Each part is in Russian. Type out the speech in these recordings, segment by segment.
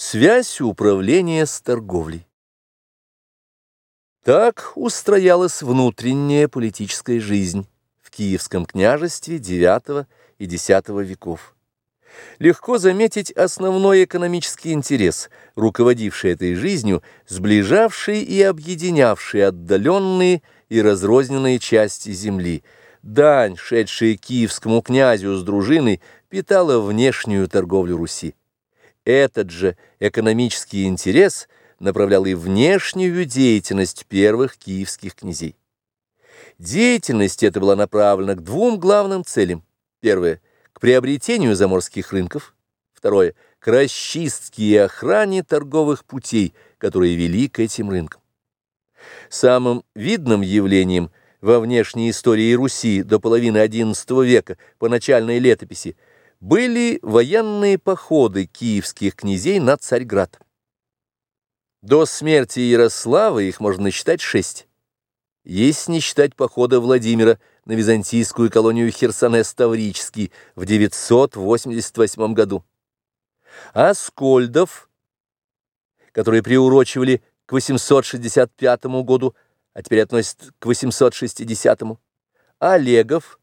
Связь управления с торговлей. Так устроялась внутренняя политическая жизнь в Киевском княжестве IX и X веков. Легко заметить основной экономический интерес, руководивший этой жизнью, сближавший и объединявший отдаленные и разрозненные части земли. Дань, шедшая киевскому князю с дружиной, питала внешнюю торговлю Руси. Этот же экономический интерес направлял и внешнюю деятельность первых киевских князей. Деятельность эта была направлена к двум главным целям. Первое – к приобретению заморских рынков. Второе – к расчистке и охране торговых путей, которые вели к этим рынкам. Самым видным явлением во внешней истории Руси до половины XI века по начальной летописи – были военные походы киевских князей на Царьград. До смерти Ярослава их можно насчитать шесть. Если не считать похода Владимира на византийскую колонию Херсонес-Таврический в 988 году. А Скольдов, которые приурочивали к 865 году, а теперь относят к 860, Олегов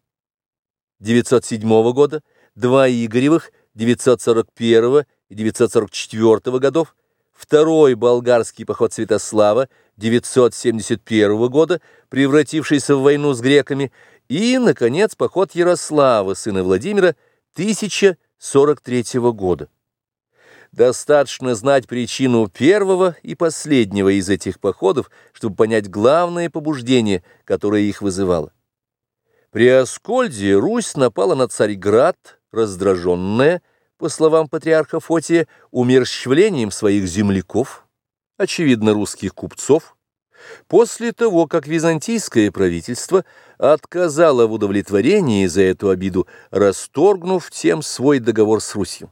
907 года, два Игоревых 941 и 944 годов, второй болгарский поход Святослава 971 года, превратившийся в войну с греками, и, наконец, поход Ярослава, сына Владимира, 1043 года. Достаточно знать причину первого и последнего из этих походов, чтобы понять главное побуждение, которое их вызывало. При Аскольде Русь напала на Царьград, раздраженная, по словам патриарха Фотия, умерщвлением своих земляков, очевидно, русских купцов, после того, как византийское правительство отказало в удовлетворении за эту обиду, расторгнув тем свой договор с Русью.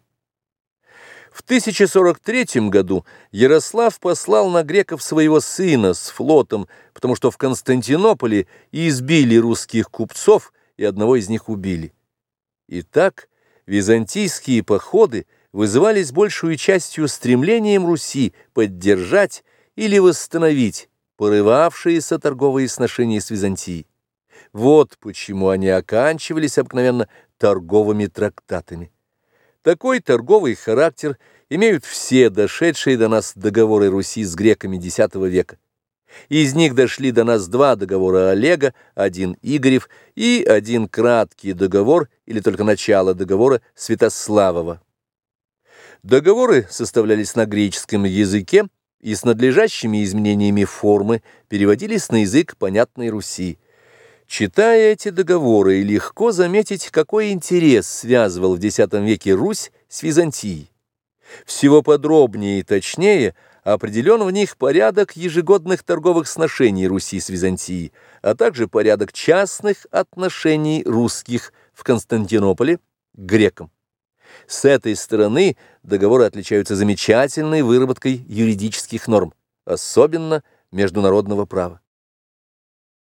В 1043 году Ярослав послал на греков своего сына с флотом, потому что в Константинополе избили русских купцов и одного из них убили. Итак, византийские походы вызывались большую частью стремлением Руси поддержать или восстановить порывавшиеся торговые сношения с Византией. Вот почему они оканчивались обыкновенно торговыми трактатами. Такой торговый характер имеют все дошедшие до нас договоры Руси с греками X века. Из них дошли до нас два договора Олега, один Игорев и один краткий договор, или только начало договора Святославова. Договоры составлялись на греческом языке и с надлежащими изменениями формы переводились на язык понятной Руси. Читая эти договоры, легко заметить, какой интерес связывал в X веке Русь с Византией. Всего подробнее и точнее – определен в них порядок ежегодных торговых сношений Руси с Византией, а также порядок частных отношений русских в Константинополе к грекам. С этой стороны договоры отличаются замечательной выработкой юридических норм, особенно международного права.